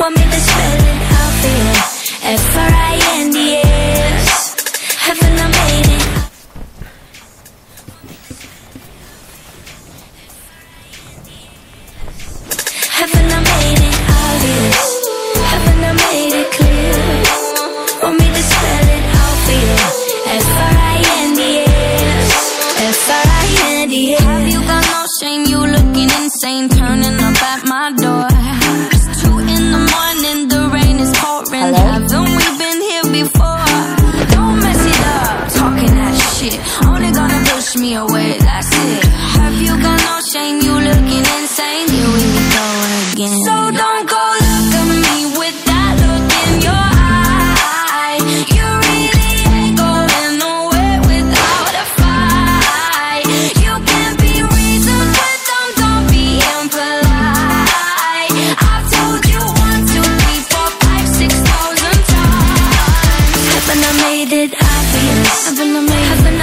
Want me to spell it out for you? F-R-I-N-D-S Haven't I made it? Haven't I made it obvious? Haven't I made it clear? Want me to spell it out for you? F-R-I-N-D-S F-R-I-N-D-S Have you got no shame? You looking insane Turning up at my door in the morning The rain is pouring Hello? Haven't Haven't I made it obvious? Haven't I made, haven't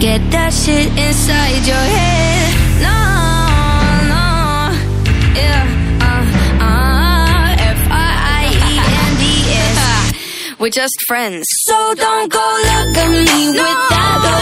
Get that shit inside your head. No, no, yeah. Uh, uh, F I I E N D S. We're just friends. So don't go look at me no. with that.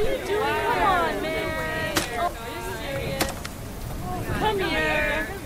are you doing? Come on, man. Oh, serious. Come here.